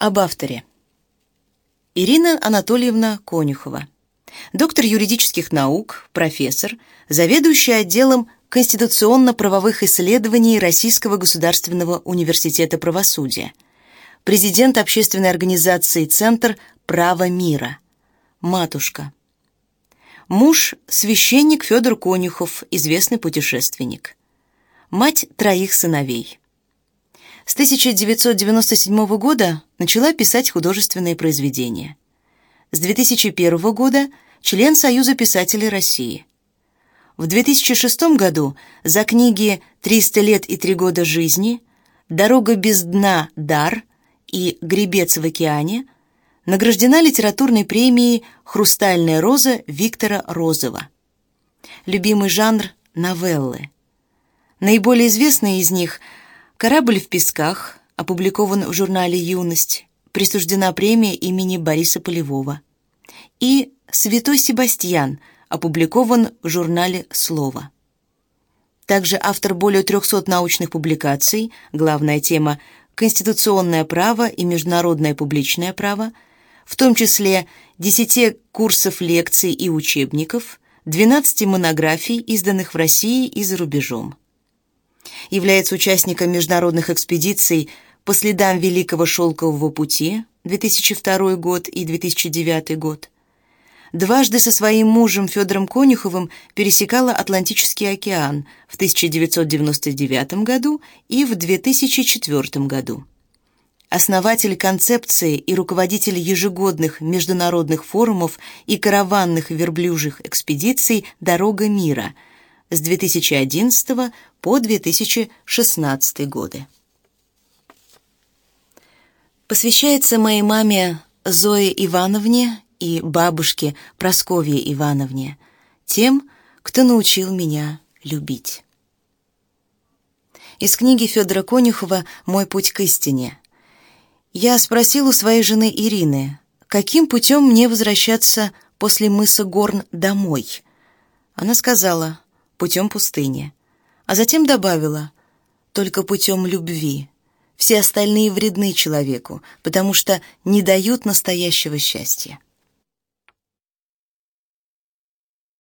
Об авторе. Ирина Анатольевна Конюхова. Доктор юридических наук, профессор, заведующая отделом конституционно-правовых исследований Российского государственного университета правосудия, президент общественной организации «Центр права мира», матушка. Муж – священник Федор Конюхов, известный путешественник. Мать троих сыновей. С 1997 года начала писать художественные произведения. С 2001 года член Союза писателей России. В 2006 году за книги «300 лет и три года жизни», «Дорога без дна. Дар» и «Гребец в океане» награждена литературной премией «Хрустальная роза» Виктора Розова. Любимый жанр – новеллы. Наиболее известные из них – «Корабль в песках», опубликован в журнале «Юность», присуждена премия имени Бориса Полевого. И «Святой Себастьян», опубликован в журнале «Слово». Также автор более 300 научных публикаций, главная тема «Конституционное право и международное публичное право», в том числе 10 курсов лекций и учебников, 12 монографий, изданных в России и за рубежом является участником международных экспедиций по следам Великого Шелкового пути 2002 год и 2009 год. Дважды со своим мужем Федором Конюховым пересекала Атлантический океан в 1999 году и в 2004 году. Основатель концепции и руководитель ежегодных международных форумов и караванных верблюжих экспедиций «Дорога мира» с 2011 по 2016 годы. Посвящается моей маме Зое Ивановне и бабушке Просковье Ивановне, тем, кто научил меня любить. Из книги Федора Конюхова «Мой путь к истине». Я спросил у своей жены Ирины, каким путем мне возвращаться после мыса Горн домой. Она сказала, путем пустыни а затем добавила «только путем любви». Все остальные вредны человеку, потому что не дают настоящего счастья.